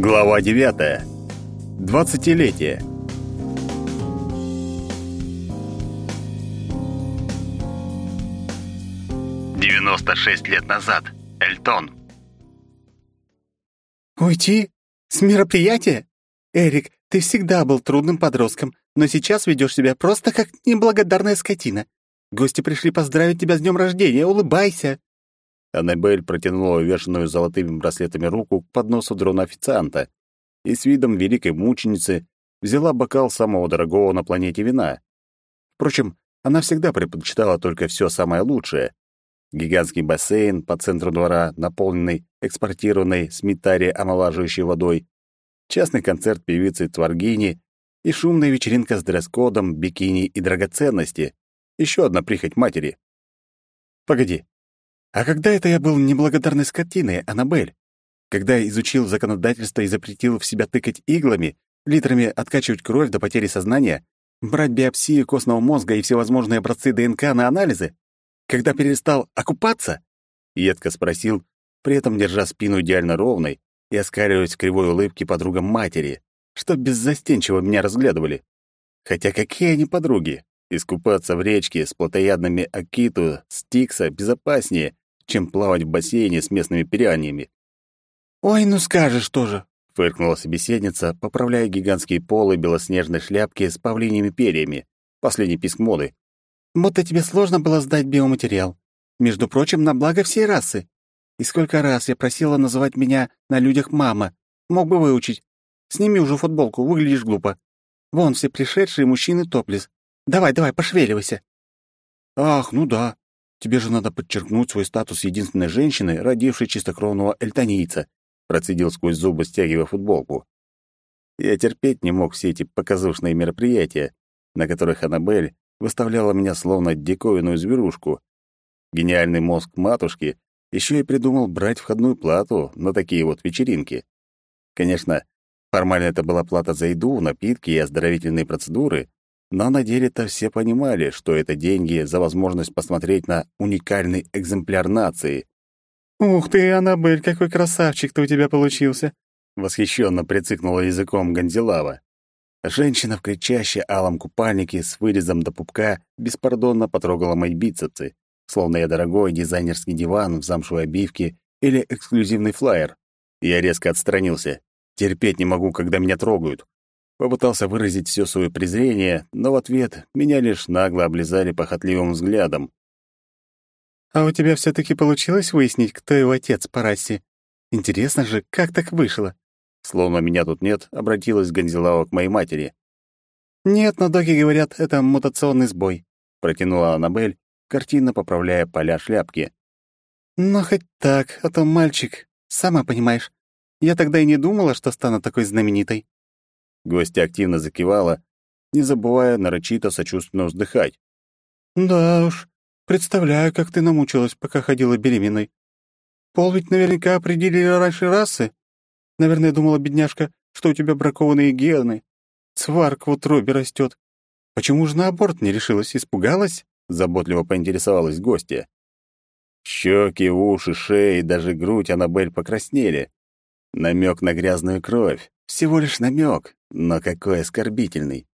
Глава 9. Двадцатилетие. Девяносто шесть лет назад. Эльтон. «Уйти? С мероприятия? Эрик, ты всегда был трудным подростком, но сейчас ведешь себя просто как неблагодарная скотина. Гости пришли поздравить тебя с днем рождения, улыбайся!» Аннабель протянула увешанную золотыми браслетами руку к подносу дрона-официанта и с видом великой мученицы взяла бокал самого дорогого на планете вина. Впрочем, она всегда предпочитала только все самое лучшее. Гигантский бассейн по центру двора, наполненный экспортированной с Митари омолаживающей водой, частный концерт певицы Тваргини и шумная вечеринка с дресс-кодом, бикини и драгоценности. Еще одна прихоть матери. Погоди, а когда это я был неблагодарной скотиной, Аннабель? Когда изучил законодательство и запретил в себя тыкать иглами, литрами откачивать кровь до потери сознания, брать биопсию костного мозга и всевозможные образцы ДНК на анализы? Когда перестал окупаться? Едко спросил, при этом держа спину идеально ровной и оскаливаясь в кривой улыбке подругам матери, что беззастенчиво меня разглядывали. Хотя какие они подруги? Искупаться в речке с плотоядными акиту, стикса безопаснее, чем плавать в бассейне с местными пираньями. «Ой, ну скажешь тоже», — фыркнула собеседница, поправляя гигантские полы белоснежной шляпки с павлиньими перьями. Последний писк моды. «Будто тебе сложно было сдать биоматериал. Между прочим, на благо всей расы. И сколько раз я просила называть меня на людях «мама». Мог бы выучить. Сними уже футболку, выглядишь глупо. Вон все пришедшие мужчины топлес. Давай, давай, пошевеливайся. Ах, ну да. Тебе же надо подчеркнуть свой статус единственной женщины, родившей чистокровного эльтонийца, процедил сквозь зубы, стягивая футболку. Я терпеть не мог все эти показушные мероприятия, на которых Аннабель выставляла меня словно диковинную зверушку. Гениальный мозг матушки еще и придумал брать входную плату на такие вот вечеринки. Конечно, формально это была плата за еду, напитки и оздоровительные процедуры, но на деле-то все понимали, что это деньги за возможность посмотреть на уникальный экземпляр нации. «Ух ты, Аннабель, какой красавчик-то у тебя получился!» Восхищенно прицикнула языком Ганзилава. Женщина в кричаще алом купальнике с вырезом до пупка беспардонно потрогала мои бицепсы, словно я дорогой дизайнерский диван в замшевой обивке или эксклюзивный флаер. Я резко отстранился. Терпеть не могу, когда меня трогают. Попытался выразить все свое презрение, но в ответ меня лишь нагло облизали похотливым взглядом. «А у тебя все таки получилось выяснить, кто его отец по расе? Интересно же, как так вышло?» Словно меня тут нет, обратилась Гонзелава к моей матери. «Нет, но доки говорят, это мутационный сбой», — протянула Аннабель, картинно поправляя поля шляпки. «Но хоть так, а то мальчик, сама понимаешь, я тогда и не думала, что стану такой знаменитой». Гостья активно закивала, не забывая нарочито сочувственно вздыхать. «Да уж, представляю, как ты намучилась, пока ходила беременной. Пол ведь наверняка определили раньше расы. Наверное, думала бедняжка, что у тебя бракованные гены. Цварк в утробе растет. Почему же на аборт не решилась? Испугалась?» Заботливо поинтересовалась гостья. Щеки, уши, шеи, даже грудь Аннабель покраснели. Намек на грязную кровь. Всего лишь намек, но какой оскорбительный.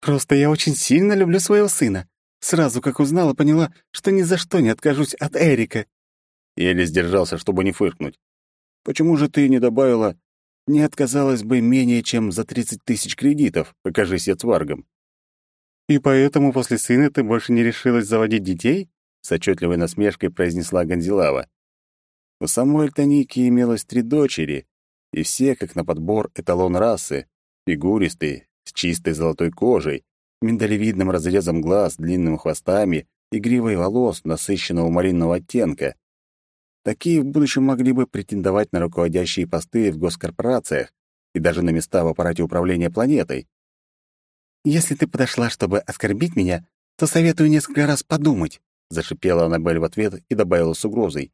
Просто я очень сильно люблю своего сына. Сразу как узнала, поняла, что ни за что не откажусь от Эрика. Еле сдержался, чтобы не фыркнуть. Почему же ты не добавила «не отказалась бы менее чем за тридцать тысяч кредитов», окажись я цваргом? «И поэтому после сына ты больше не решилась заводить детей?» с отчетливой насмешкой произнесла Ганзилава. У самой Альтаники имелось три дочери, и все, как на подбор, эталон расы, фигуристые, с чистой золотой кожей, миндалевидным разрезом глаз, длинными хвостами и гривой волос насыщенного малинного оттенка. Такие в будущем могли бы претендовать на руководящие посты в госкорпорациях и даже на места в аппарате управления планетой. «Если ты подошла, чтобы оскорбить меня, то советую несколько раз подумать», — зашипела Аннабель в ответ и добавила с угрозой.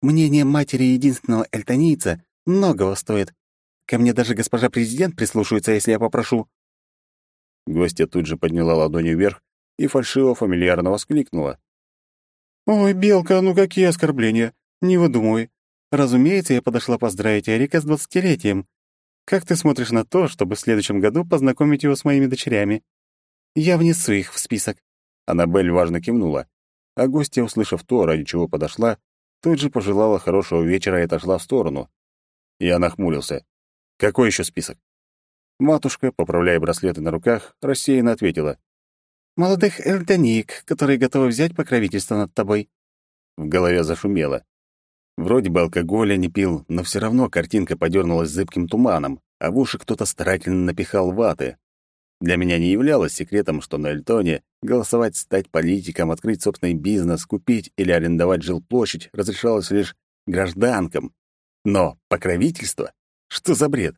«Мнение матери единственного эльтонийца Многого стоит. Ко мне даже госпожа президент прислушается, если я попрошу». Гостья тут же подняла ладони вверх и фальшиво фамильярно воскликнула. «Ой, Белка, ну какие оскорбления! Не выдумывай. Разумеется, я подошла поздравить Эрика с двадцатилетием. Как ты смотришь на то, чтобы в следующем году познакомить его с моими дочерями? Я внесу их в список». Аннабель важно кивнула, а гостья, услышав то, ради чего подошла, тут же пожелала хорошего вечера и отошла в сторону. Я нахмурился. «Какой еще список?» Матушка, поправляя браслеты на руках, рассеянно ответила. «Молодых эльдоник, которые готовы взять покровительство над тобой». В голове зашумело. Вроде бы алкоголя не пил, но все равно картинка подернулась зыбким туманом, а в уши кто-то старательно напихал ваты. Для меня не являлось секретом, что на Эльтоне голосовать, стать политиком, открыть собственный бизнес, купить или арендовать жилплощадь разрешалось лишь гражданкам. Но покровительство? Что за бред?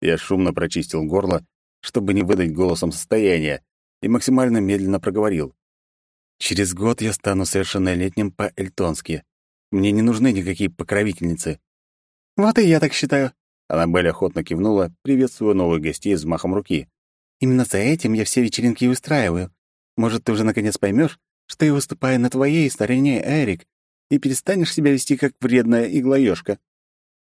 Я шумно прочистил горло, чтобы не выдать голосом состояние, и максимально медленно проговорил. «Через год я стану совершеннолетним по-эльтонски. Мне не нужны никакие покровительницы». «Вот и я так считаю». Аннабель охотно кивнула, приветствуя новых гостей с махом руки. «Именно за этим я все вечеринки и устраиваю. Может, ты уже наконец поймешь, что я выступаю на твоей стороне, Эрик, и перестанешь себя вести как вредная иглоёшка.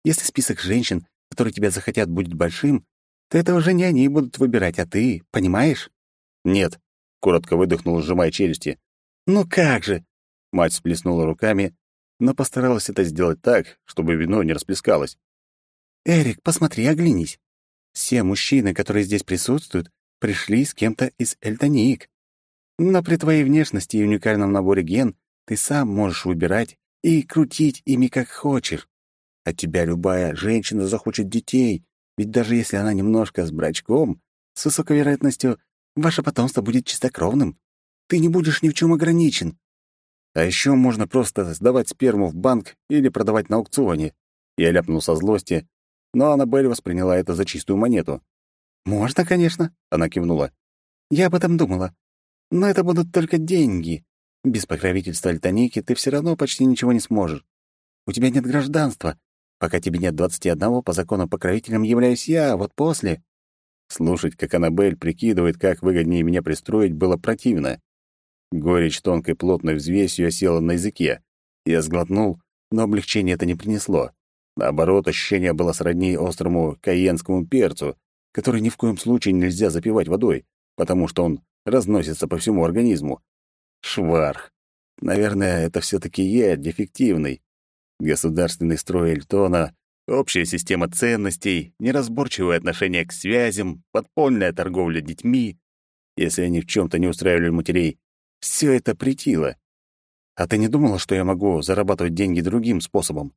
Если список женщин, которые тебя захотят, будет большим, то это уже не они будут выбирать, а ты, понимаешь? Нет, коротко выдохнул, сжимая челюсти. Ну как же? Мать сплеснула руками, но постаралась это сделать так, чтобы вино не расплескалось. Эрик, посмотри, оглянись. Все мужчины, которые здесь присутствуют, пришли с кем-то из Эльтониик. Но при твоей внешности и уникальном наборе ген ты сам можешь выбирать и крутить ими как хочешь. От тебя любая женщина захочет детей, ведь даже если она немножко с брачком, с высокой вероятностью ваше потомство будет чистокровным. Ты не будешь ни в чем ограничен. А еще можно просто сдавать сперму в банк или продавать на аукционе. Я ляпнул со злости, но Аннабель восприняла это за чистую монету. «Можно, конечно», — она кивнула. «Я об этом думала. Но это будут только деньги. Без покровительства Альтаники ты все равно почти ничего не сможешь. У тебя нет гражданства, Пока тебе нет двадцати одного, по закону покровителем являюсь я, а вот после...» Слушать, как Аннабель прикидывает, как выгоднее меня пристроить, было противно. Горечь тонкой плотной взвесью осела на языке. Я сглотнул, но облегчение это не принесло. Наоборот, ощущение было сродни острому каенскому перцу, который ни в коем случае нельзя запивать водой, потому что он разносится по всему организму. Шварх. Наверное, это все таки я дефективный. Государственный строй Эльтона, общая система ценностей, неразборчивое отношение к связям, подпольная торговля детьми. Если они в чем то не устраивали матерей, все это притило. А ты не думала, что я могу зарабатывать деньги другим способом?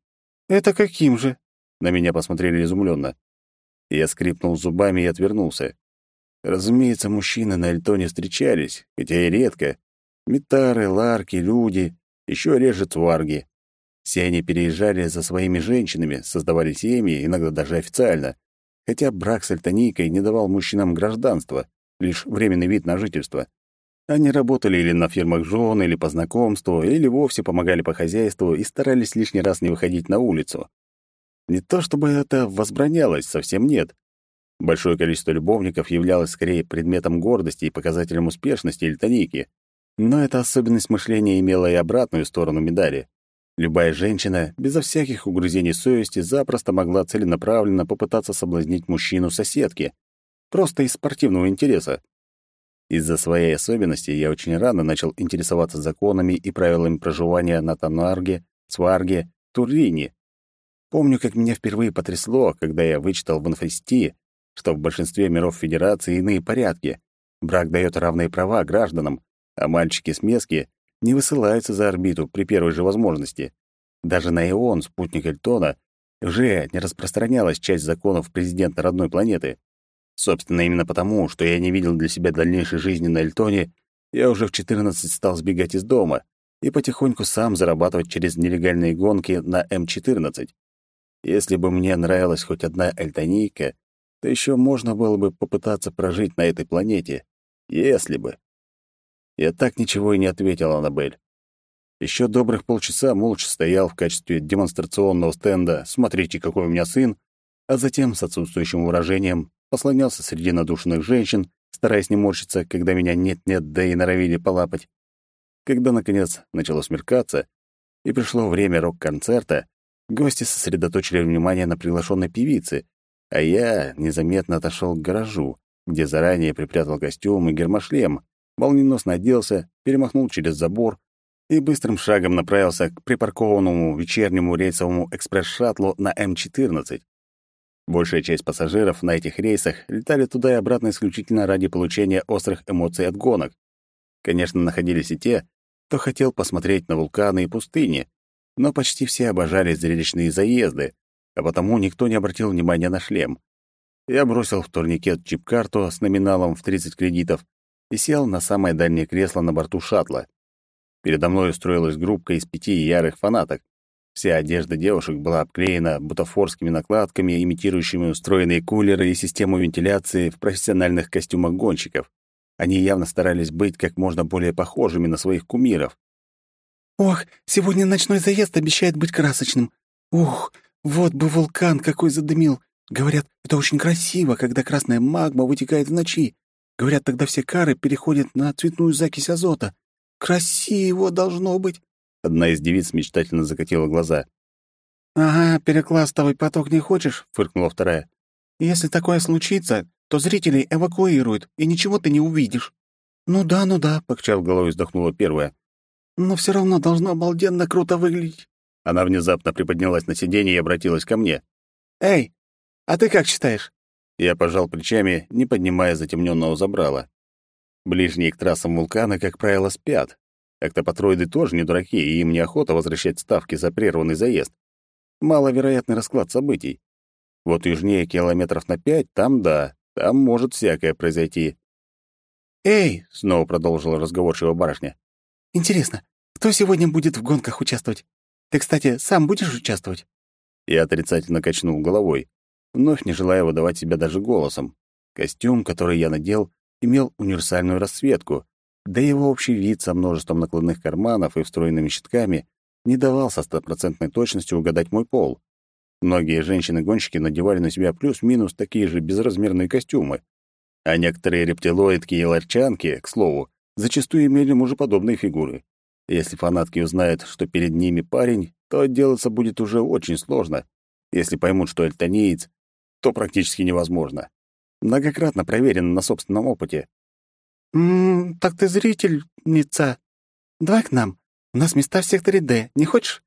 Это каким же? На меня посмотрели изумленно. Я скрипнул зубами и отвернулся. Разумеется, мужчины на Эльтоне встречались, хотя и редко. Метары, ларки, люди, еще реже цварги. Все они переезжали за своими женщинами, создавали семьи, иногда даже официально. Хотя брак с альтонийкой не давал мужчинам гражданства, лишь временный вид на жительство. Они работали или на фирмах жен, или по знакомству, или вовсе помогали по хозяйству и старались лишний раз не выходить на улицу. Не то чтобы это возбранялось, совсем нет. Большое количество любовников являлось скорее предметом гордости и показателем успешности эльтонийки. Но эта особенность мышления имела и обратную сторону медали. Любая женщина, безо всяких угрызений совести, запросто могла целенаправленно попытаться соблазнить мужчину соседки, просто из спортивного интереса. Из-за своей особенности я очень рано начал интересоваться законами и правилами проживания на Танарге, Сварге, Турине. Помню, как меня впервые потрясло, когда я вычитал в инфости, что в большинстве миров Федерации иные порядки. Брак дает равные права гражданам, а мальчики с Мески не высылаются за орбиту при первой же возможности. Даже на Ион, спутник Эльтона, уже не распространялась часть законов президента родной планеты. Собственно, именно потому, что я не видел для себя дальнейшей жизни на Эльтоне, я уже в 14 стал сбегать из дома и потихоньку сам зарабатывать через нелегальные гонки на М14. Если бы мне нравилась хоть одна эльтонийка, то еще можно было бы попытаться прожить на этой планете. Если бы. Я так ничего и не ответил Аннабель. Еще добрых полчаса молча стоял в качестве демонстрационного стенда «Смотрите, какой у меня сын», а затем с отсутствующим выражением послонялся среди надушенных женщин, стараясь не морщиться, когда меня нет-нет, да и норовили полапать. Когда, наконец, начало смеркаться, и пришло время рок-концерта, Гости сосредоточили внимание на приглашенной певице, а я незаметно отошел к гаражу, где заранее припрятал костюм и гермошлем, молниеносно оделся, перемахнул через забор и быстрым шагом направился к припаркованному вечернему рейсовому экспресс-шаттлу на М-14. Большая часть пассажиров на этих рейсах летали туда и обратно исключительно ради получения острых эмоций от гонок. Конечно, находились и те, кто хотел посмотреть на вулканы и пустыни, но почти все обожали зрелищные заезды, а потому никто не обратил внимания на шлем. Я бросил в турникет чип-карту с номиналом в 30 кредитов и сел на самое дальнее кресло на борту шаттла. Передо мной устроилась группка из пяти ярых фанаток. Вся одежда девушек была обклеена бутафорскими накладками, имитирующими устроенные кулеры и систему вентиляции в профессиональных костюмах гонщиков. Они явно старались быть как можно более похожими на своих кумиров. «Ох, сегодня ночной заезд обещает быть красочным. Ух, вот бы вулкан какой задымил. Говорят, это очень красиво, когда красная магма вытекает в ночи. Говорят, тогда все кары переходят на цветную закись азота. Красиво должно быть. Одна из девиц мечтательно закатила глаза. «Ага, перекластовый поток не хочешь?» — фыркнула вторая. «Если такое случится, то зрителей эвакуируют, и ничего ты не увидишь». «Ну да, ну да», — покачав головой, вздохнула первая. «Но все равно должно обалденно круто выглядеть». Она внезапно приподнялась на сиденье и обратилась ко мне. «Эй, а ты как считаешь?» Я пожал плечами, не поднимая затемненного забрала. Ближние к трассам вулкана, как правило, спят. Октопатроиды тоже не дураки, и им неохота возвращать ставки за прерванный заезд. Маловероятный расклад событий. Вот южнее километров на пять, там да, там может всякое произойти. «Эй!» — снова продолжила разговорчивая барышня. «Интересно, кто сегодня будет в гонках участвовать? Ты, кстати, сам будешь участвовать?» Я отрицательно качнул головой вновь не желая выдавать себя даже голосом. Костюм, который я надел, имел универсальную расцветку, да и его общий вид со множеством накладных карманов и встроенными щитками не давал со стопроцентной точностью угадать мой пол. Многие женщины-гонщики надевали на себя плюс-минус такие же безразмерные костюмы, а некоторые рептилоидки и ларчанки, к слову, зачастую имели мужеподобные фигуры. Если фанатки узнают, что перед ними парень, то отделаться будет уже очень сложно. Если поймут, что эльтонеец то практически невозможно. Многократно проверено на собственном опыте. «М -м, так ты зрительница. Давай к нам. У нас места в секторе Д. Не хочешь?»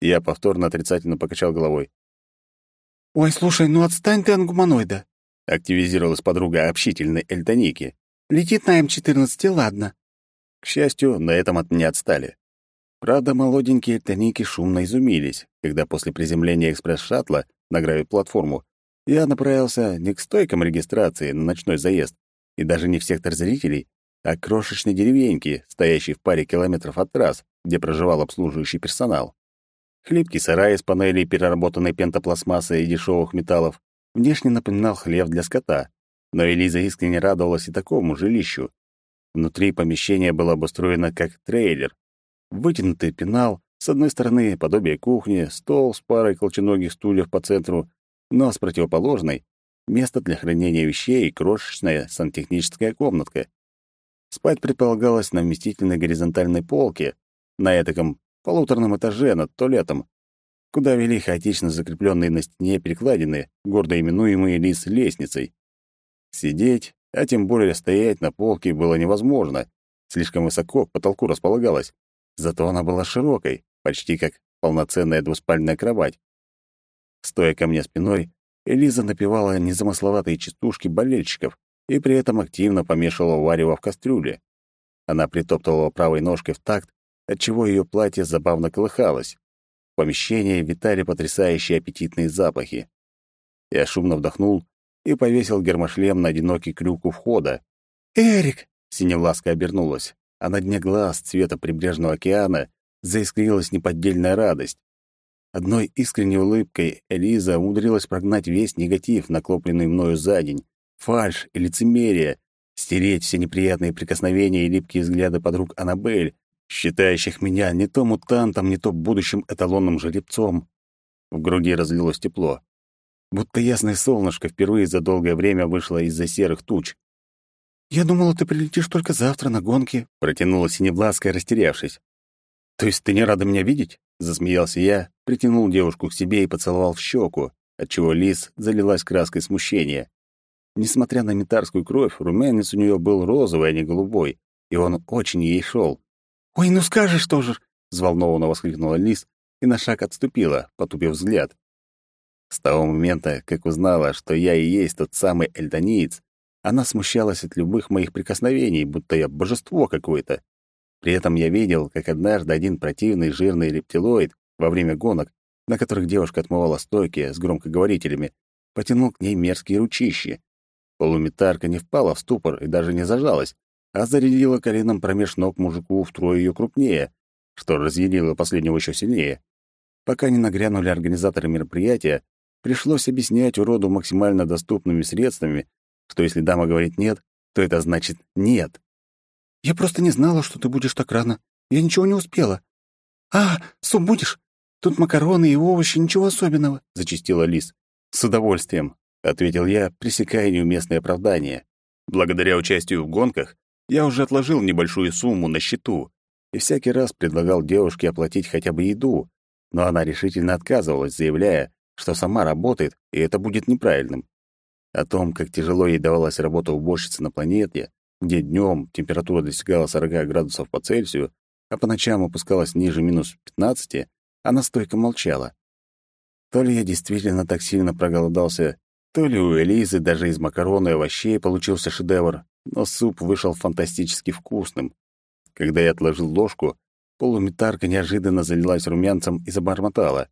Я повторно отрицательно покачал головой. «Ой, слушай, ну отстань ты от гуманоида!» Активизировалась подруга общительной Эльтоники. «Летит на М-14, ладно». К счастью, на этом от меня отстали. Правда, молоденькие Эльтоники шумно изумились, когда после приземления экспресс-шаттла на гравий-платформу я направился не к стойкам регистрации на ночной заезд, и даже не в сектор зрителей, а к крошечной деревеньке, стоящей в паре километров от трасс, где проживал обслуживающий персонал. Хлипкий сарай из панелей переработанной пентопластмассы и дешевых металлов внешне напоминал хлев для скота, но Элиза искренне радовалась и такому жилищу. Внутри помещения было обустроено как трейлер. Вытянутый пенал, с одной стороны подобие кухни, стол с парой колченогих стульев по центру, но с противоположной — место для хранения вещей и крошечная сантехническая комнатка. Спать предполагалось на вместительной горизонтальной полке, на этаком полуторном этаже над туалетом, куда вели хаотично закрепленные на стене перекладины, гордо именуемые лис лестницей. Сидеть, а тем более стоять на полке было невозможно, слишком высоко к потолку располагалась, зато она была широкой, почти как полноценная двуспальная кровать. Стоя ко мне спиной, Элиза напевала незамысловатые частушки болельщиков и при этом активно помешивала варево в кастрюле. Она притоптывала правой ножкой в такт, отчего ее платье забавно колыхалось. В помещении витали потрясающие аппетитные запахи. Я шумно вдохнул и повесил гермошлем на одинокий крюк у входа. «Эрик!» — синевласка обернулась, а на дне глаз цвета прибрежного океана заискрилась неподдельная радость. Одной искренней улыбкой Элиза умудрилась прогнать весь негатив, накопленный мною за день, фальшь и лицемерие, стереть все неприятные прикосновения и липкие взгляды подруг Аннабель, считающих меня не то мутантом, не то будущим эталонным жеребцом. В груди разлилось тепло. Будто ясное солнышко впервые за долгое время вышло из-за серых туч. «Я думала, ты прилетишь только завтра на гонки», — протянула Синеблаская, растерявшись. «То есть ты не рада меня видеть?» Засмеялся я, притянул девушку к себе и поцеловал в щеку, отчего Лис залилась краской смущения. Несмотря на метарскую кровь, румянец у нее был розовый, а не голубой, и он очень ей шел. «Ой, ну скажешь тоже!» — взволнованно воскликнула Лис и на шаг отступила, потупив взгляд. С того момента, как узнала, что я и есть тот самый эльдониец, она смущалась от любых моих прикосновений, будто я божество какое-то. При этом я видел, как однажды один противный жирный рептилоид во время гонок, на которых девушка отмывала стойки с громкоговорителями, потянул к ней мерзкие ручищи. Полуметарка не впала в ступор и даже не зажалась, а зарядила коленом промеж ног мужику втрое ее крупнее, что разъярило последнего еще сильнее. Пока не нагрянули организаторы мероприятия, пришлось объяснять уроду максимально доступными средствами, что если дама говорит «нет», то это значит «нет». «Я просто не знала, что ты будешь так рано. Я ничего не успела». «А, суп будешь? Тут макароны и овощи, ничего особенного», — зачастила Лис. «С удовольствием», — ответил я, пресекая неуместные оправдания. Благодаря участию в гонках я уже отложил небольшую сумму на счету и всякий раз предлагал девушке оплатить хотя бы еду, но она решительно отказывалась, заявляя, что сама работает, и это будет неправильным. О том, как тяжело ей давалась работа уборщицы на планете, где днем температура достигала 40 градусов по Цельсию, а по ночам опускалась ниже минус 15, она стойко молчала. То ли я действительно так сильно проголодался, то ли у Элизы даже из макарон и овощей получился шедевр, но суп вышел фантастически вкусным. Когда я отложил ложку, полуметарка неожиданно залилась румянцем и забормотала.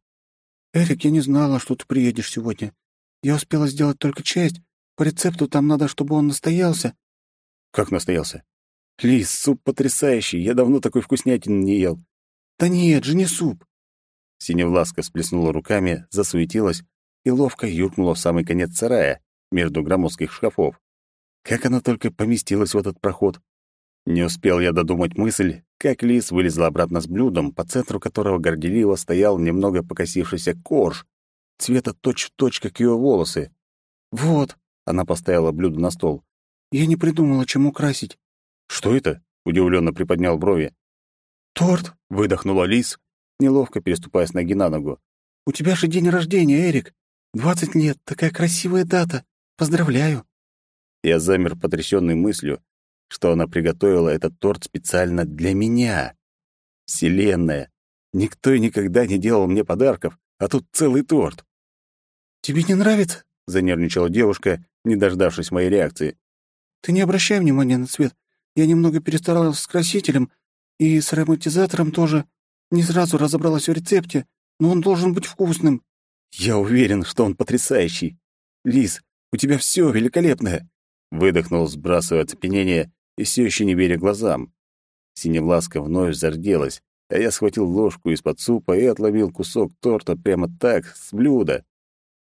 «Эрик, я не знала, что ты приедешь сегодня. Я успела сделать только часть. По рецепту там надо, чтобы он настоялся». «Как настоялся?» «Лис, суп потрясающий. Я давно такой вкуснятины не ел». «Да нет же, не суп». Синевласка сплеснула руками, засуетилась и ловко юркнула в самый конец сарая, между громоздких шкафов. Как она только поместилась в этот проход. Не успел я додумать мысль, как лис вылезла обратно с блюдом, по центру которого горделиво стоял немного покосившийся корж, цвета точь-в-точь, как ее волосы. «Вот», — она поставила блюдо на стол, — «я не придумала, чем украсить». «Что это?» — удивленно приподнял брови. «Торт», — выдохнула лис, неловко переступая с ноги на ногу. «У тебя же день рождения, Эрик. Двадцать лет, такая красивая дата. Поздравляю». Я замер потрясённой мыслью, что она приготовила этот торт специально для меня. Вселенная! Никто и никогда не делал мне подарков, а тут целый торт. «Тебе не нравится?» — занервничала девушка, не дождавшись моей реакции. «Ты не обращай внимания на цвет. Я немного перестаралась с красителем, и с ароматизатором тоже. Не сразу разобралась в рецепте, но он должен быть вкусным». «Я уверен, что он потрясающий. Лиз, у тебя все великолепное. Выдохнул, сбрасывая оцепенение и все еще не веря глазам. Синевласка вновь зарделась, а я схватил ложку из-под супа и отловил кусок торта прямо так, с блюда.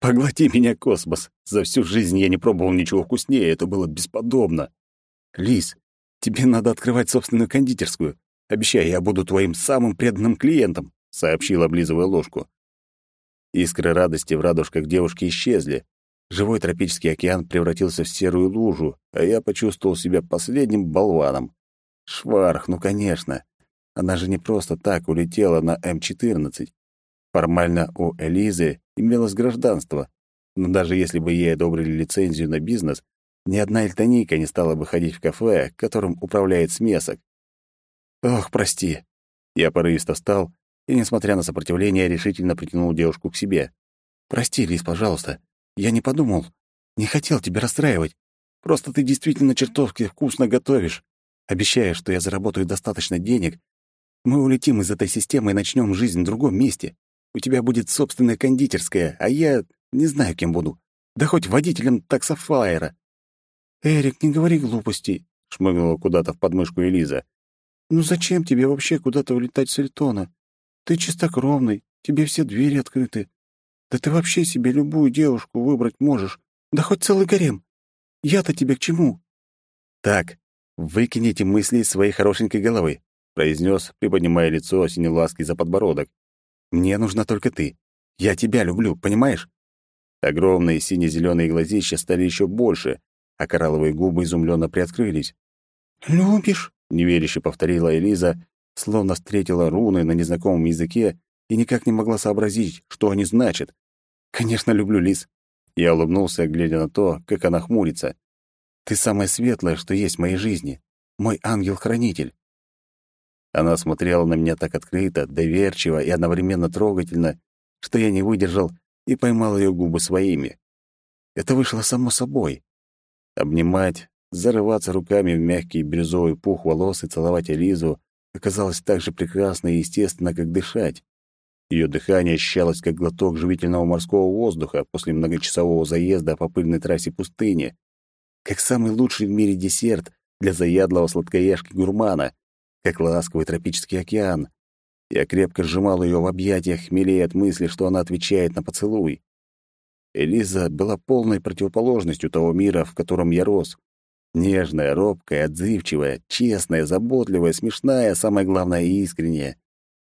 Поглоти меня, космос! За всю жизнь я не пробовал ничего вкуснее, это было бесподобно. Лис, тебе надо открывать собственную кондитерскую. Обещай, я буду твоим самым преданным клиентом, сообщил, облизывая ложку. Искры радости в радужках девушки исчезли, Живой тропический океан превратился в серую лужу, а я почувствовал себя последним болваном. Шварх, ну конечно. Она же не просто так улетела на М-14. Формально у Элизы имелось гражданство, но даже если бы ей одобрили лицензию на бизнес, ни одна эльтонийка не стала бы ходить в кафе, которым управляет смесок. Ох, прости. Я порывисто встал и, несмотря на сопротивление, решительно притянул девушку к себе. Прости, Лиз, пожалуйста. Я не подумал, не хотел тебя расстраивать. Просто ты действительно чертовски вкусно готовишь. Обещаю, что я заработаю достаточно денег. Мы улетим из этой системы и начнем жизнь в другом месте. У тебя будет собственная кондитерская, а я не знаю, кем буду. Да хоть водителем таксофлайера. «Эрик, не говори глупостей», — шмыгнула куда-то в подмышку Элиза. «Ну зачем тебе вообще куда-то улетать с Эльтона? Ты чистокровный, тебе все двери открыты. Да ты вообще себе любую девушку выбрать можешь, да хоть целый гарем. Я-то тебе к чему?» «Так, выкинь эти мысли из своей хорошенькой головы», — произнес, приподнимая лицо синеласки за подбородок. «Мне нужна только ты. Я тебя люблю, понимаешь?» Огромные сине-зеленые глазища стали еще больше, а коралловые губы изумленно приоткрылись. «Любишь?» — неверяще повторила Элиза, словно встретила руны на незнакомом языке и никак не могла сообразить, что они значат. Конечно, люблю лис. Я улыбнулся, глядя на то, как она хмурится. Ты самое светлое, что есть в моей жизни. Мой ангел-хранитель. Она смотрела на меня так открыто, доверчиво и одновременно трогательно, что я не выдержал и поймал ее губы своими. Это вышло само собой. Обнимать, зарываться руками в мягкий бирюзовый пух волос и целовать Элизу оказалось так же прекрасно и естественно, как дышать. Ее дыхание ощущалось, как глоток живительного морского воздуха после многочасового заезда по пыльной трассе пустыни, как самый лучший в мире десерт для заядлого сладкоежки-гурмана, как ласковый тропический океан. Я крепко сжимал ее в объятиях, хмелея от мысли, что она отвечает на поцелуй. Элиза была полной противоположностью того мира, в котором я рос. Нежная, робкая, отзывчивая, честная, заботливая, смешная, а самое главное, искренняя.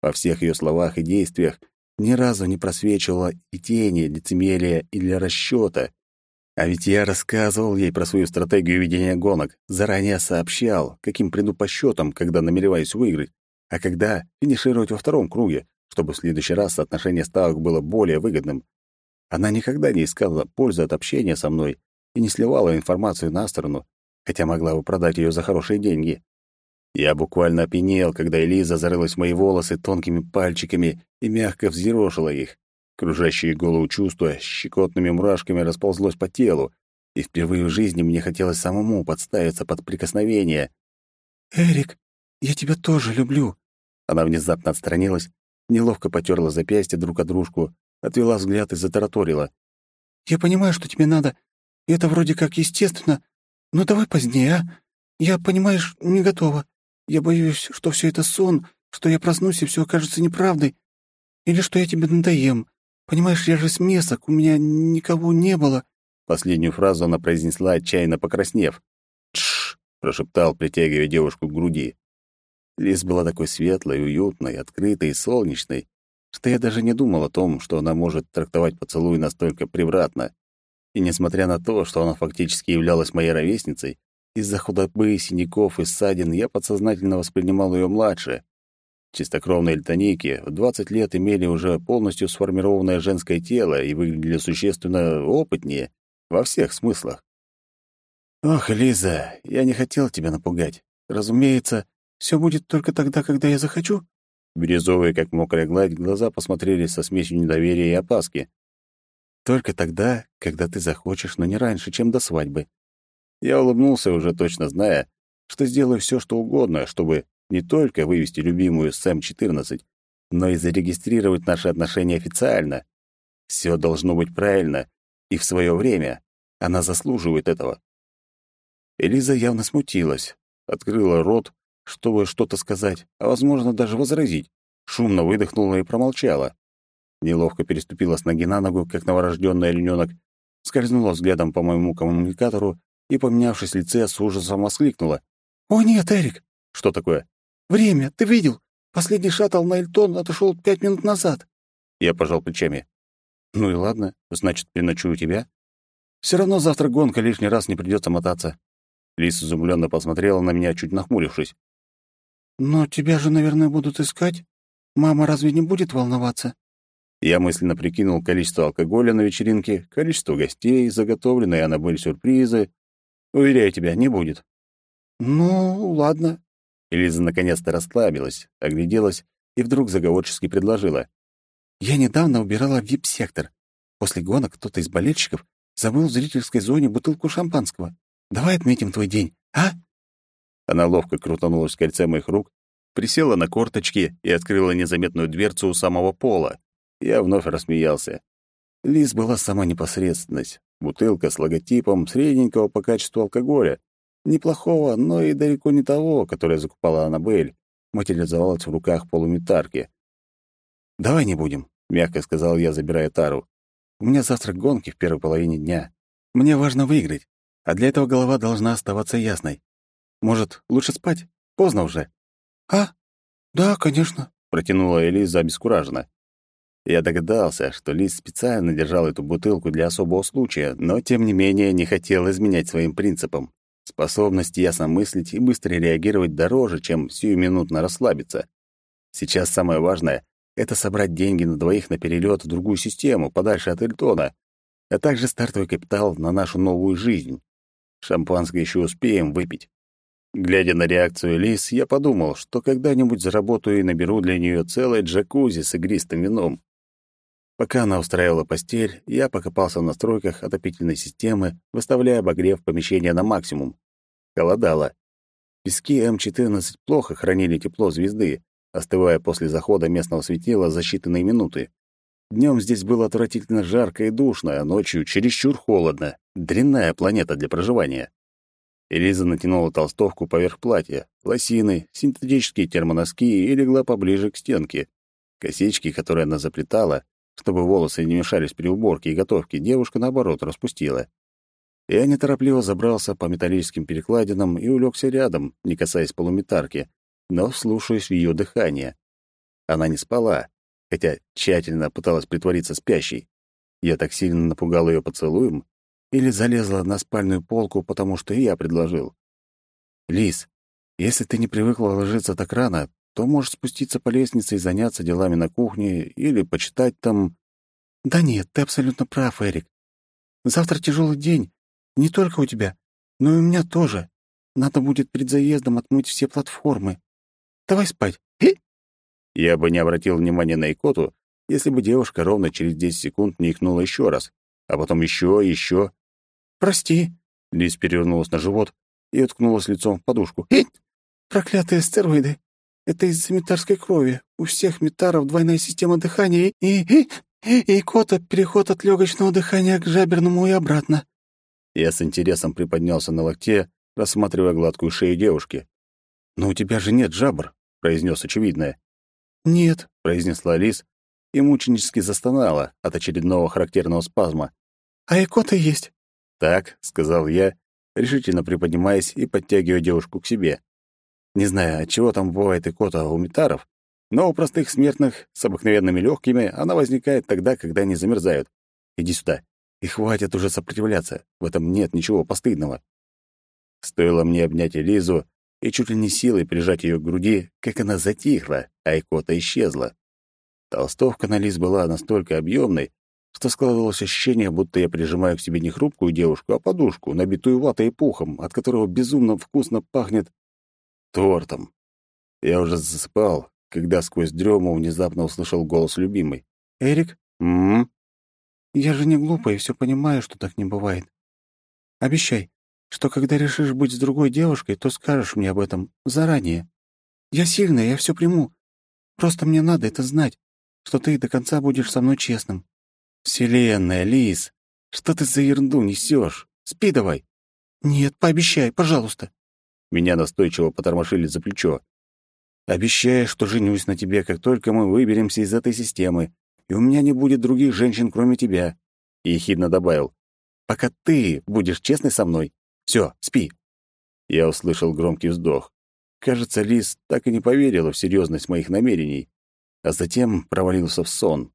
Во всех ее словах и действиях ни разу не просвечивала и тени, лицемерия или расчета. А ведь я рассказывал ей про свою стратегию ведения гонок, заранее сообщал, каким приду по счетам, когда намереваюсь выиграть, а когда финишировать во втором круге, чтобы в следующий раз соотношение ставок было более выгодным. Она никогда не искала пользы от общения со мной и не сливала информацию на сторону, хотя могла бы продать ее за хорошие деньги. Я буквально опьянел, когда Элиза зарылась в мои волосы тонкими пальчиками и мягко взъерошила их. Кружащее голову чувство щекотными мурашками расползлось по телу, и впервые в жизни мне хотелось самому подставиться под прикосновение. «Эрик, я тебя тоже люблю». Она внезапно отстранилась, неловко потерла запястье друг от дружку, отвела взгляд и затараторила. «Я понимаю, что тебе надо, и это вроде как естественно, но давай позднее, а? Я, понимаешь, не готова. Я боюсь, что все это сон, что я проснусь, и все окажется неправдой. Или что я тебе надоем. Понимаешь, я же смесок, у меня никого не было». Последнюю фразу она произнесла, отчаянно покраснев. «Тш!» — прошептал, притягивая девушку к груди. Лис была такой светлой, уютной, открытой и солнечной, что я даже не думал о том, что она может трактовать поцелуй настолько превратно. И несмотря на то, что она фактически являлась моей ровесницей, из-за худобы, синяков и ссадин я подсознательно воспринимал ее младше. Чистокровные льтонейки в 20 лет имели уже полностью сформированное женское тело и выглядели существенно опытнее во всех смыслах. «Ох, Лиза, я не хотел тебя напугать. Разумеется, все будет только тогда, когда я захочу». Бирюзовые, как мокрая гладь, глаза посмотрели со смесью недоверия и опаски. Только тогда, когда ты захочешь, но не раньше, чем до свадьбы. Я улыбнулся, уже точно зная, что сделаю все, что угодно, чтобы не только вывести любимую Сэм-14, но и зарегистрировать наши отношения официально. Все должно быть правильно и в свое время. Она заслуживает этого. Элиза явно смутилась, открыла рот, чтобы что-то сказать, а, возможно, даже возразить. Шумно выдохнула и промолчала неловко переступила с ноги на ногу, как новорожденный оленёнок, скользнула взглядом по моему коммуникатору и, поменявшись лице, с ужасом воскликнула. «О нет, Эрик!» «Что такое?» «Время, ты видел? Последний шаттл на Эльтон отошел пять минут назад». Я пожал плечами. «Ну и ладно, значит, переночую тебя. Все равно завтра гонка, лишний раз не придется мотаться». Лис изумленно посмотрела на меня, чуть нахмурившись. «Но тебя же, наверное, будут искать. Мама разве не будет волноваться?» Я мысленно прикинул количество алкоголя на вечеринке, количество гостей, заготовленные Аннабель сюрпризы. Уверяю тебя, не будет. Ну, ладно. Элиза наконец-то расслабилась, огляделась и вдруг заговорчески предложила. Я недавно убирала вип-сектор. После гонок кто-то из болельщиков забыл в зрительской зоне бутылку шампанского. Давай отметим твой день, а? Она ловко крутанулась в кольце моих рук, присела на корточки и открыла незаметную дверцу у самого пола. Я вновь рассмеялся. Лис была сама непосредственность. Бутылка с логотипом средненького по качеству алкоголя. Неплохого, но и далеко не того, которое закупала Аннабель, материализовалась в руках полуметарки. «Давай не будем», — мягко сказал я, забирая тару. «У меня завтра гонки в первой половине дня. Мне важно выиграть, а для этого голова должна оставаться ясной. Может, лучше спать? Поздно уже». «А? Да, конечно», — протянула Элиза обескураженно. Я догадался, что Лис специально держал эту бутылку для особого случая, но, тем не менее, не хотел изменять своим принципам. Способность ясно мыслить и быстро реагировать дороже, чем сиюминутно расслабиться. Сейчас самое важное это собрать деньги на двоих на перелет в другую систему, подальше от Эльтона, а также стартовый капитал на нашу новую жизнь. Шампанское еще успеем выпить. Глядя на реакцию Лис, я подумал, что когда-нибудь заработаю и наберу для нее целое джакузи с игристым вином. Пока она устраивала постель, я покопался в настройках отопительной системы, выставляя обогрев помещения на максимум. Холодало. Пески М14 плохо хранили тепло звезды, остывая после захода местного светила за считанные минуты. Днем здесь было отвратительно жарко и душно, а ночью чересчур холодно. Дрянная планета для проживания. Элиза натянула толстовку поверх платья, лосины, синтетические термоноски и легла поближе к стенке. Косички, которые она заплетала, чтобы волосы не мешались при уборке и готовке, девушка, наоборот, распустила. Я неторопливо забрался по металлическим перекладинам и улегся рядом, не касаясь полуметарки, но вслушаясь в ее дыхание. Она не спала, хотя тщательно пыталась притвориться спящей. Я так сильно напугал ее поцелуем или залезла на спальную полку, потому что я предложил. «Лис, если ты не привыкла ложиться так рано, то можешь спуститься по лестнице и заняться делами на кухне или почитать там...» «Да нет, ты абсолютно прав, Эрик. Завтра тяжелый день. Не только у тебя, но и у меня тоже. Надо будет перед заездом отмыть все платформы. Давай спать. Хи!» Я бы не обратил внимания на икоту, если бы девушка ровно через 10 секунд не икнула еще раз, а потом еще и еще. «Прости», — Лиз перевернулась на живот и уткнулась лицом в подушку. «Хи! Проклятые стероиды! Это из-за метарской крови. У всех метаров двойная система дыхания и... и... и кота переход от легочного дыхания к жаберному и обратно». Я с интересом приподнялся на локте, рассматривая гладкую шею девушки. «Но у тебя же нет жабр», — произнес очевидное. «Нет», — произнесла Лис и мученически застонала от очередного характерного спазма. «А икота есть». «Так», — сказал я, решительно приподнимаясь и подтягивая девушку к себе. Не знаю, от чего там бывает икота у метаров, но у простых смертных с обыкновенными легкими она возникает тогда, когда они замерзают. Иди сюда. И хватит уже сопротивляться. В этом нет ничего постыдного. Стоило мне обнять Элизу и чуть ли не силой прижать ее к груди, как она затихла, а икота исчезла. Толстовка на Лиз была настолько объемной, что складывалось ощущение, будто я прижимаю к себе не хрупкую девушку, а подушку, набитую ватой и пухом, от которого безумно вкусно пахнет тортом. Я уже засыпал, когда сквозь дрему внезапно услышал голос любимой. «Эрик?» «М-м-м?» «Я же не глупая и все понимаю, что так не бывает. Обещай, что когда решишь быть с другой девушкой, то скажешь мне об этом заранее. Я сильная, я все приму. Просто мне надо это знать, что ты до конца будешь со мной честным». «Вселенная, Лис, что ты за ерунду несешь? Спи давай». «Нет, пообещай, пожалуйста». Меня настойчиво потормошили за плечо. «Обещаю, что женюсь на тебе, как только мы выберемся из этой системы, и у меня не будет других женщин, кроме тебя». И ехидно добавил. «Пока ты будешь честной со мной. Все, спи». Я услышал громкий вздох. Кажется, Лис так и не поверила в серьезность моих намерений, а затем провалился в сон.